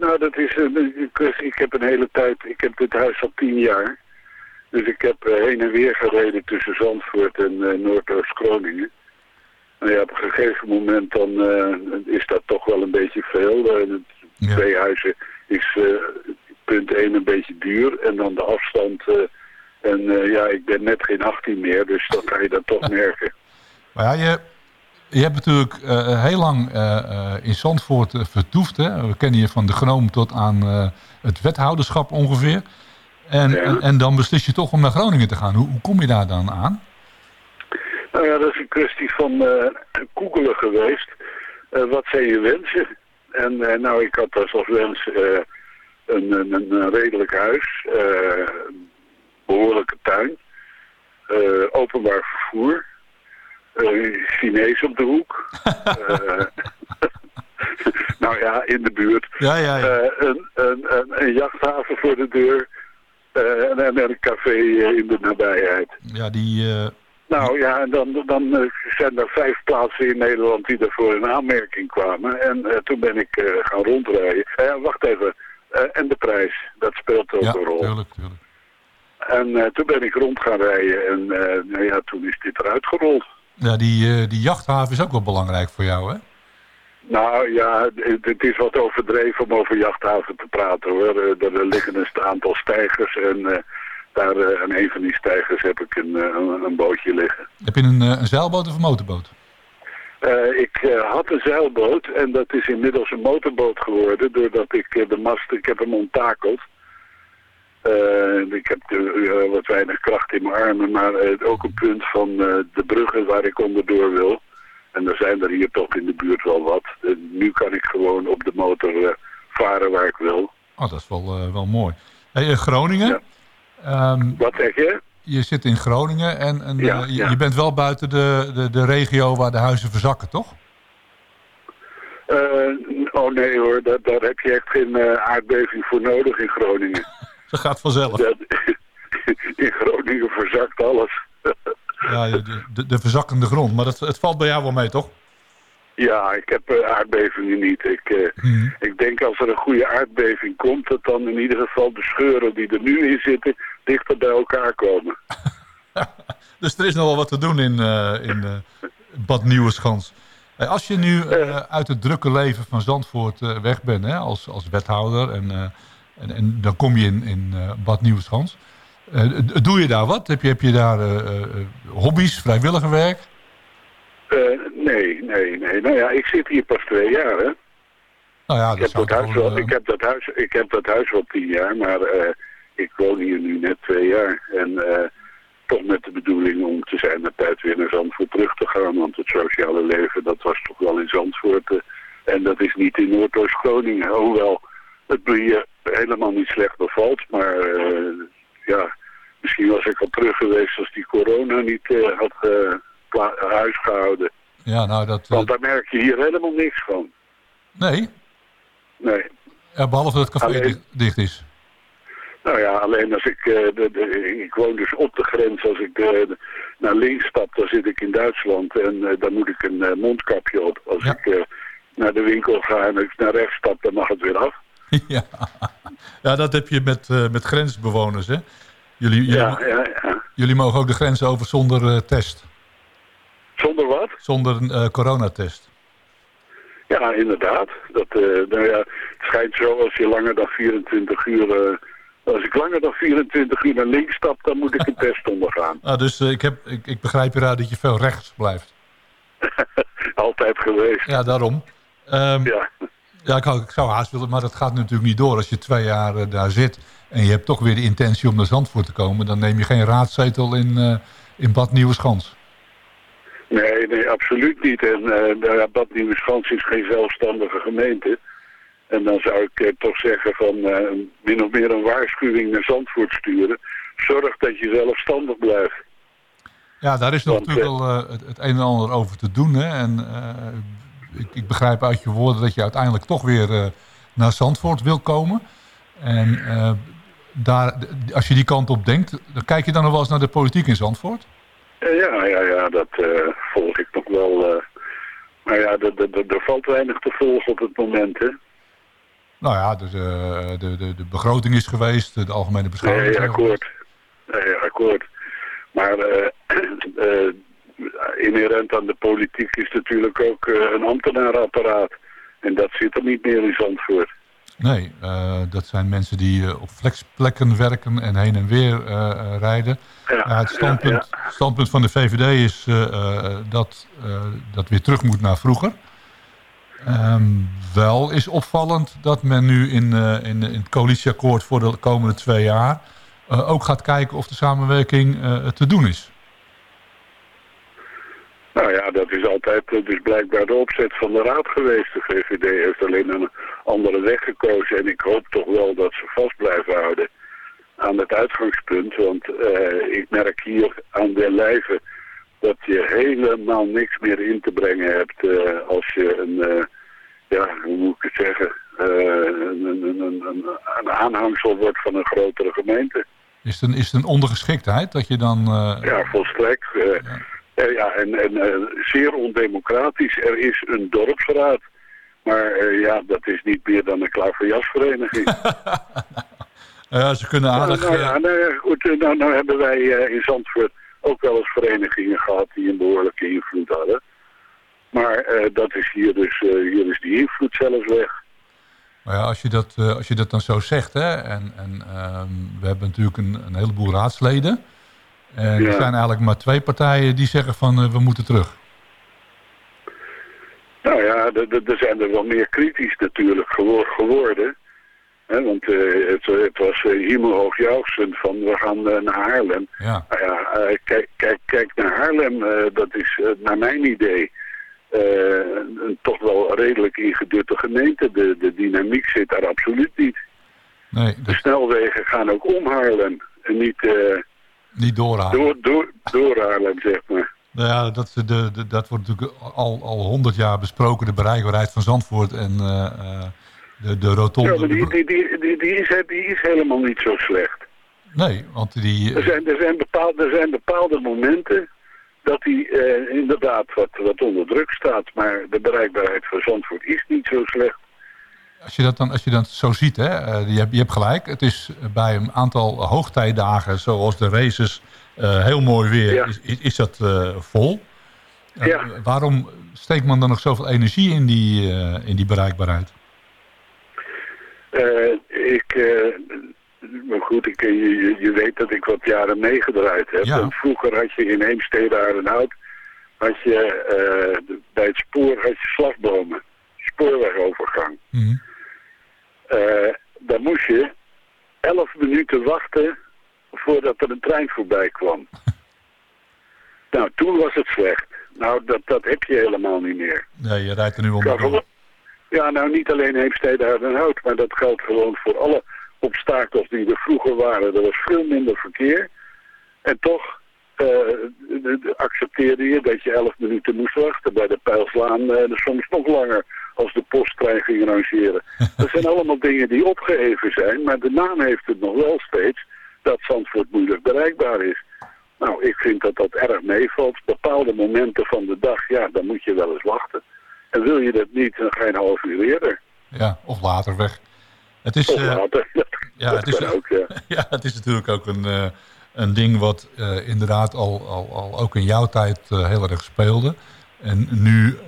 Nou, dat is een kwestie. Ik heb een hele tijd, ik heb dit huis al tien jaar. Dus ik heb eh, heen en weer gereden tussen Zandvoort en eh, Noordoost-Groningen. Nou ja, op een gegeven moment dan eh, is dat toch wel een beetje veel. Ja. Twee huizen is punt 1 een beetje duur en dan de afstand. en ja, ik ben net geen 18 meer, dus dat ga je dan toch merken. Maar ja, je, je hebt natuurlijk heel lang in Zandvoort vertoefd. Hè? We kennen je van de Groom tot aan het wethouderschap ongeveer. En, Ja. en, dan beslis je toch om naar Groningen te gaan. Hoe, hoe kom je daar dan aan? Nou ja, dat is een kwestie van eh googelen geweest. Eh, wat zijn je wensen? En eh, nou, ik had als wens eh, een, een, een redelijk huis, eh, een behoorlijke tuin, eh, openbaar vervoer, eh, Chinees op de hoek. Eh, nou ja, in de buurt. Ja, ja, ja. Eh, een, een, een, een jachthaven voor de deur eh, en, en een café eh, in de nabijheid. Ja, die... eh, Nou ja, en dan, dan eh, zijn er vijf plaatsen in Nederland die daarvoor in aanmerking kwamen. En toen ben ik gaan rondrijden. Ja, wacht even. En de prijs, dat speelt ook ja, een rol. tuurlijk, tuurlijk. En toen ben ik rond gaan rijden en nou ja, toen is dit eruit gerold. Ja, die, eh, die jachthaven is ook wel belangrijk voor jou, hè? Nou ja, het, is wat overdreven om over jachthaven te praten hoor. Eh, Er liggen een aantal stijgers en eh, daar eh, aan een van die stijgers heb ik een, een, een bootje liggen. Heb je een, een zeilboot of een motorboot? Ik had een zeilboot en dat is inmiddels een motorboot geworden doordat ik de mast, ik heb hem onttakeld. Ik heb eh, wat weinig kracht in mijn armen, maar ook een punt van de bruggen waar ik onderdoor wil. En er zijn er hier toch in de buurt wel wat. Nu kan ik gewoon op de motor eh, varen waar ik wil. Oh, dat is wel, eh, wel mooi. Hey, eh, Groningen? Ehm, Wat zeg je? je zit in Groningen en, en Ja, je, ja. je bent wel buiten de, de, de regio waar de huizen verzakken, toch? Oh nee hoor, daar, daar heb je echt geen aardbeving voor nodig in Groningen. Dat gaat vanzelf. Dat, in Groningen verzakt alles. Ja, de, de, de verzakkende grond. Maar dat, het valt bij jou wel mee, toch? Ja, ik heb eh, aardbevingen niet. Ik, eh, Mhm. ik denk als er een goede aardbeving komt, dat dan in ieder geval de scheuren die er nu in zitten, dichter bij elkaar komen. Dus er is nog wel wat te doen in, eh, in Bad Nieuweschans. Hey, als je nu uit het drukke leven van Zandvoort weg bent hè, als, als wethouder... en, en, en dan kom je in, in Bad Nieuweschans. Eh, d- doe je daar wat? Heb je, heb je daar eh, eh, hobby's, vrijwilligerwerk? Eh, nee, nee, nee. Nou ja, ik zit hier pas twee jaar, hè. Nou ja, ik, heb dat huis wel, eh, ik, heb dat huis, ik heb dat huis wel tien jaar, maar eh, ik woon hier nu net twee jaar. En eh, toch met de bedoeling om te zijn de tijd weer naar Zandvoort terug te gaan. Want het sociale leven, dat was toch wel in Zandvoort. eh, en dat is niet in Noordoost-Groningen. Hoewel het hier helemaal niet slecht bevalt. Maar eh, ja, misschien was ik al terug geweest als die corona niet eh, had eh, pla- huis gehouden. Ja, nou dat... eh, Want daar merk je hier helemaal niks van. nee, Nee. ja, behalve dat het café Alleen- dicht, is. Nou ja, alleen als ik, eh, de, de- ik woon dus op de grens, als ik eh, naar links stap, dan zit ik in Duitsland en eh, dan moet ik een eh, mondkapje op. Als Ja. ik eh, naar de winkel ga en ik naar rechts stap, dan mag het weer af. ja. ja, dat heb je met, eh, met grensbewoners, hè? Jullie, jullie, Ja, ja, ja. jullie mogen ook de grens over zonder eh, test. Zonder wat? Zonder een eh, coronatest. Ja, inderdaad. Dat, eh, nou ja, het schijnt zo als je langer dan 24 uur... als ik langer dan 24 uur naar links stap, dan moet ik een test ondergaan. Ah, dus ik, heb, ik, ik begrijp hieruit dat je veel rechts blijft. Altijd geweest. Ja, daarom. Ehm, Ja. Ja, ik, ik zou haast willen, maar dat gaat natuurlijk niet door. Als je twee jaar eh, daar zit en je hebt toch weer de intentie om naar Zandvoort te komen... dan neem je geen raadzetel in, eh, in Bad Nieuweschans. Nee, nee, absoluut niet. En eh nou Bad Nieuweschans is geen zelfstandige gemeente. En dan zou ik toch zeggen van min of meer een waarschuwing naar Zandvoort sturen. Zorg dat je zelfstandig blijft. Ja, daar is nog Want, natuurlijk wel het, het een en ander over te doen. Hè? En ik, ik begrijp uit je woorden dat je uiteindelijk toch weer eh, naar Zandvoort wil komen. En eh, daar, als je die kant op denkt, dan kijk je dan nog wel eens naar de politiek in Zandvoort? Eh, ja, ja, ja, dat volg ik nog wel. maar ja, er- valt weinig te volgen op het moment, hè. Nou ja, de, de, de, de, de begroting is geweest, de algemene beschouwing. Nee, akkoord. Nee, akkoord. Maar inherent aan de politiek is natuurlijk ook eh, een ambtenarenapparaat. En dat zit er niet meer in Zandvoort. Nee, eh, dat zijn mensen die eh, op flexplekken werken en heen en weer eh, eh, rijden. Ja, het standpunt, standpunt van de VVD is eh, eh, dat eh, dat weer terug moet naar vroeger. Ehm, wel is opvallend dat men nu in, eh, in, in het coalitieakkoord voor de komende twee jaar eh, ook gaat kijken of de samenwerking eh, te doen is. Nou ja, dat is altijd eh, dus blijkbaar de opzet van de raad geweest. De VVD heeft alleen een andere weg gekozen. En ik hoop toch wel dat ze vast blijven houden aan het uitgangspunt. Want eh, ik merk hier aan de lijve dat je helemaal niks meer in te brengen hebt eh, als je een, ja, hoe moet ik het zeggen, eh, een, een, een, een, een aanhangsel wordt van een grotere gemeente. Is het een, is het een ondergeschiktheid dat je dan... Ja, volstrekt. eh, ja, en, en eh, zeer ondemocratisch. Er is een dorpsraad. Maar eh, ja, dat is niet meer dan een klaverjasvereniging. ja, ze kunnen aardig... Nou, nou, ja, nou, ja, goed, eh, nou, nou hebben wij eh, in Zandvoort ook wel eens verenigingen gehad die een behoorlijke invloed hadden. Maar eh, dat is hier dus, eh, hier is die invloed zelfs weg. Maar ja, als je dat, eh, als je dat dan zo zegt, hè, en, en ehm, we hebben natuurlijk een, een heleboel raadsleden. Ja. er zijn eigenlijk maar twee partijen die zeggen van eh, we moeten terug. Nou ja, er- zijn er wel meer kritisch natuurlijk gewo- geworden. Hè, want eh, het, het was uh, hemelhoog juichend van we gaan eh, naar Haarlem. Ja. Nou ja, eh, kijk, kijk, kijk naar Haarlem, eh, dat is eh, naar mijn idee eh, een, toch wel redelijk ingedutte gemeente. De, de dynamiek zit daar absoluut niet. Nee, De snelwegen gaan ook om Haarlem en niet eh, niet doorhalen. door, door, door Haarlem, zeg maar. Nou ja, dat, de, de, dat wordt natuurlijk al al honderd jaar besproken, de bereikbaarheid van Zandvoort en eh, eh, de, de rotonde. Ja, maar die, die, die, die, die, is, die is helemaal niet zo slecht. Nee, want die... Er zijn, er zijn, bepaalde, er zijn bepaalde momenten dat hij eh, inderdaad wat, wat onder druk staat. Maar de bereikbaarheid van Zandvoort is niet zo slecht. Als je dat dan als je dat zo ziet, hè, eh, je, hebt, je hebt gelijk. Het is bij een aantal hoogtijdagen, zoals de races, eh, heel mooi weer, Ja. is, is, is dat eh, vol. Ja. Waarom steekt man dan nog zoveel energie in die, in die bereikbaarheid? Ik, maar goed, ik, je, je- weet dat ik wat jaren meegedraaid heb. Ja. Vroeger had je in Heemstede Aardenhout, had je bij het spoor had je slagbomen, spoorwegovergang. Mhm. Eh, daar moest je elf minuten wachten voordat er een trein voorbij kwam. nou, toen was het slecht. Nou, dat, dat heb je helemaal niet meer. Nee, je rijdt er nu gewoon- Ja, nou niet alleen Heemstede Hardenhout, maar dat geldt gewoon voor alle obstakels die er vroeger waren. Er was veel minder verkeer. En toch eh, de- de- accepteerde je dat je elf minuten moest wachten. Bij de Pijlslaan eh, soms nog langer als de posttrein ging rangeren. Dat zijn allemaal dingen die opgeheven zijn, maar de naam heeft het nog wel steeds dat Zandvoort moeilijk bereikbaar is. Nou, ik vind dat dat erg meevalt. Bepaalde momenten van de dag, ja, dan moet je wel eens wachten. En wil je dat niet, dan ga je een half uur eerder. Ja, of later weg. Het is, Of eh, later. ja, het is, ook, ja. ja, het is natuurlijk ook een, eh, een ding wat eh, inderdaad al, al, al ook in jouw tijd heel erg speelde. En nu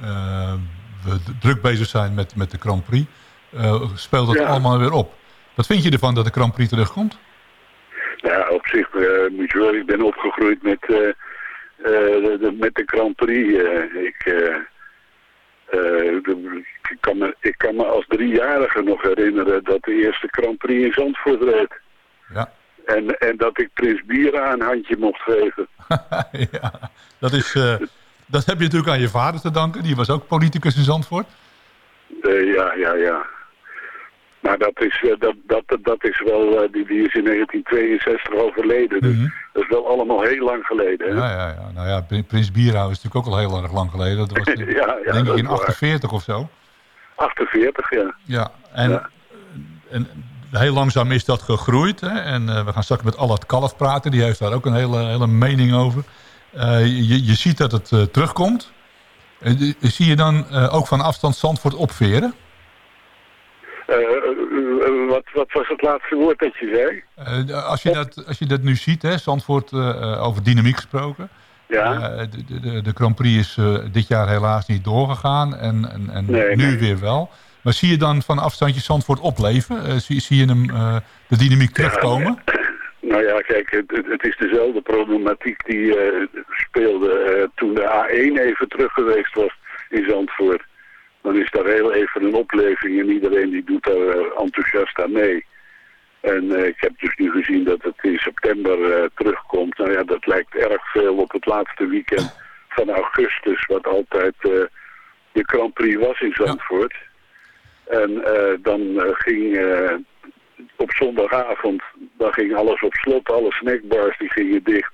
we druk bezig zijn met, met de Grand Prix, eh, speelt Ja. allemaal weer op. Wat vind je ervan dat de Grand Prix terugkomt? Ja, op zich eh, moet je wel, ik ben opgegroeid met, eh, de, de- met de Grand Prix. ik, de- ik, kan me, ik kan me als driejarige nog herinneren dat de eerste Grand Prix in Zandvoort reed. Ja. En, en dat ik Prins Bira een handje mocht geven. ja, dat, is, dat heb je natuurlijk aan je vader te danken. Die was ook politicus in Zandvoort. Eh, ja, ja, ja. Maar dat is, eh, dat, dat, dat, is wel, eh, die, die is in 1962 overleden. Dus dat is wel allemaal heel lang geleden. Hè? Mhm. Ja, ja, ja. Nou ja, Prin- Prins Bierhouw is natuurlijk ook al heel erg lang geleden. Dat was in- Ja, ja, denk dat ik in is waar. 48 of zo. 48, ja. Ja, en, en heel langzaam is dat gegroeid. Hè? En we gaan straks met Allard Kalf praten. Die heeft daar ook een hele, hele mening over. Eh, je, je ziet dat het eh, terugkomt. Eh, zie je dan ook van afstand Zandvoort opveren? Eh, wat, wat was het laatste woord dat je zei? Als, je dat, als je dat nu ziet, hè, Zandvoort over dynamiek gesproken. Ja. De, de- de, Grand Prix is dit jaar helaas niet doorgegaan. En, en, en Nee, nu nee. weer wel. Maar zie je dan van afstandje Zandvoort opleven? Zie, zie je hem, de dynamiek terugkomen? Nou ja, kijk, het, is dezelfde problematiek die eh, speelde eh, toen de A1 even terug geweest was in Zandvoort. Dan is daar heel even een opleving en iedereen die doet daar eh, enthousiast aan mee. En ik heb dus nu gezien dat het in september terugkomt. Nou ja, dat lijkt erg veel op het laatste weekend van augustus, wat altijd de Grand Prix was in Zandvoort. En dan ging op zondagavond, dan ging alles op slot, alle snackbars die gingen dicht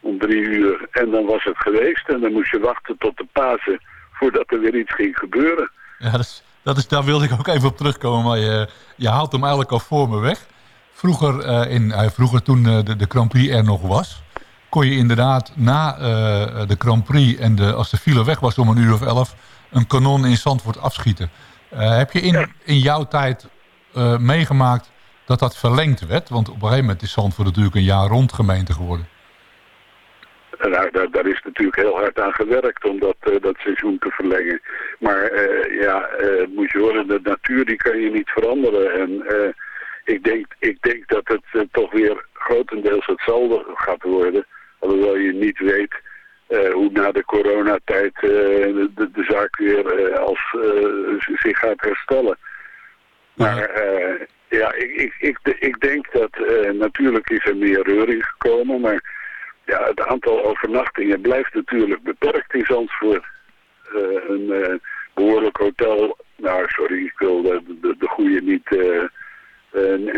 om drie uur. En dan was het geweest en dan moest je wachten tot de Pasen voordat er weer iets ging gebeuren. Ja, dat is, dat is, daar wilde ik ook even op terugkomen, maar je, je haalt hem eigenlijk al voor me weg. Vroeger, eh, in, eh, vroeger toen eh, de, de Grand Prix er nog was, kon je inderdaad na de Grand Prix en de, als de file weg was om een uur of elf, een kanon in Zandvoort afschieten. Heb je in, in jouw tijd meegemaakt dat dat verlengd werd? Want op een gegeven moment is Zandvoort natuurlijk een jaar rond gemeente geworden. En Nou, daar, daar is natuurlijk heel hard aan gewerkt om dat, eh, dat seizoen te verlengen. Maar eh, ja, eh, moet je horen, de natuur die kan je niet veranderen. En ik, denk, ik denk dat het toch weer grotendeels hetzelfde gaat worden. Alhoewel je niet weet hoe na de coronatijd de, de, de zaak weer als, zich gaat herstellen. Maar eh, ja, ik, ik, ik, ik denk dat eh, natuurlijk is er meer reuring gekomen, maar ja, het aantal overnachtingen blijft natuurlijk beperkt in Zandvoort. Eh, een eh, behoorlijk hotel, nou sorry, ik wil de, de, de goede niet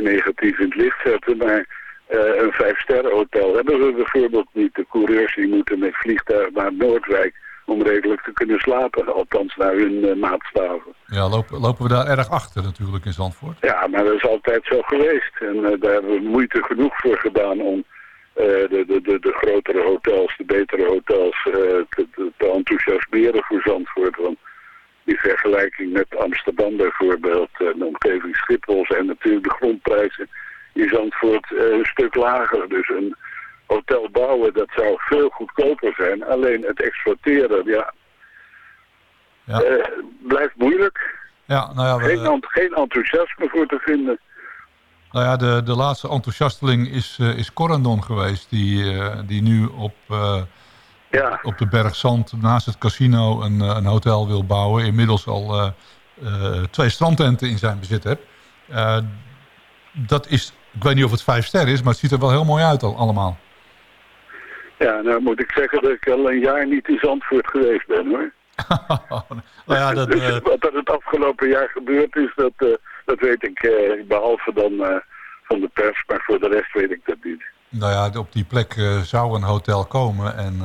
negatief in het licht zetten, maar een vijfsterren hotel hebben we bijvoorbeeld niet. De coureurs die moeten met vliegtuig naar Noordwijk om redelijk te kunnen slapen, althans naar hun maatstaven. Ja, lopen, lopen we daar erg achter natuurlijk in Zandvoort. Ja, maar dat is altijd zo geweest. En eh, daar hebben we moeite genoeg voor gedaan om eh, de, de, de, grotere hotels, de betere hotels, eh, te, enthousiasmeren voor Zandvoort. Want die vergelijking met Amsterdam bijvoorbeeld, en de omgeving Schiphol, zijn natuurlijk de grondprijzen in Zandvoort een stuk lager. Dus een hotel bouwen, dat zou veel goedkoper zijn. Alleen het exploiteren, ja, Ja. eh, blijft moeilijk. Ja, nou ja, we- Geen, geen enthousiasme voor te vinden. Nou ja, de, de laatste enthousiasteling is, eh, is Corendon geweest. Die, eh, die nu op, Ja. op de Berg Zand naast het casino een, een hotel wil bouwen. Inmiddels al twee strandtenten in zijn bezit heeft. Dat is, ik weet niet of het vijf sterren is, maar het ziet er wel heel mooi uit al, allemaal. Ja, nou moet ik zeggen dat ik al een jaar niet in Zandvoort geweest ben hoor. Nou ja, dat, Dus eh, wat er het afgelopen jaar gebeurd is, dat, eh, dat weet ik eh, behalve dan van de pers, maar voor de rest weet ik dat niet. nou ja, op die plek zou een hotel komen. En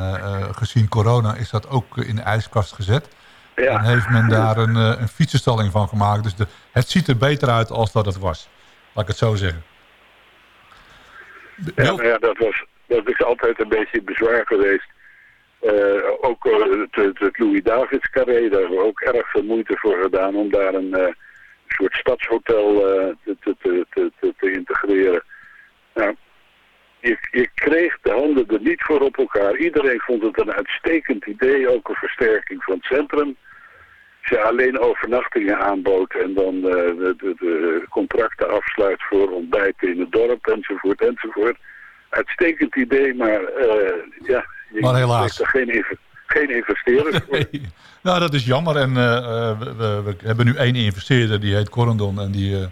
gezien corona is dat ook in de ijskast gezet. Ja. En heeft men daar een, eh, een fietsenstalling van gemaakt. Dus de, het ziet er beter uit als dat het was. Laat ik het zo zeggen. Ja, maar ja, dat, was, dat is altijd een beetje bezwaar geweest. Eh, ook eh, het, het, Louis Davids carré, daar hebben we ook erg veel moeite voor gedaan om daar een eh, soort stadshotel eh, te, te, te, te, te, te integreren. Nou, je, je kreeg de handen er niet voor op elkaar. Iedereen vond het een uitstekend idee, ook een versterking van het centrum. Als je alleen overnachtingen aanbood en dan de, de, contracten afsluit voor ontbijten in het dorp enzovoort enzovoort. Uitstekend idee, maar ja, Maar helaas. er geen, geen investeerders. Nou, dat is jammer. En eh, eh, we, we- we hebben nu één investeerder, die heet Corendon. En die, eh,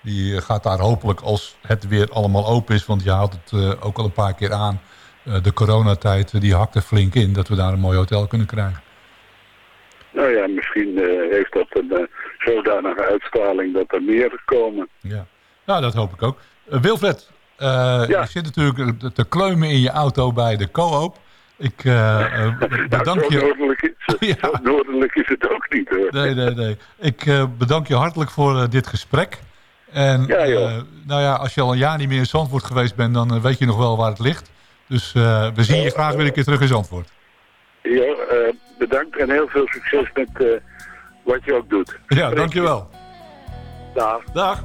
die gaat daar hopelijk, als het weer allemaal open is... want je haalt het ook al een paar keer aan... de coronatijd, die hakt er flink in... dat we daar een mooi hotel kunnen krijgen. Nou ja, misschien heeft dat een zodanige uitstraling dat er meer komen. Ja, nou, dat hoop ik ook. Wilfred, je zit natuurlijk te kleumen in je auto bij de co-op. Ik eh, eh, bedank nou, zo je... noordelijk, is het, noordelijk is het ook niet hoor. Nee, nee, nee. Ik eh, bedank je hartelijk voor dit gesprek. En Ja, nou ja, als je al een jaar niet meer in Zandvoort geweest bent, dan weet je nog wel waar het ligt. Dus we zien je graag weer een keer terug in Zandvoort. Ja, bedankt en heel veel succes met wat je ook doet. Ja, dankjewel. Dag. Dag.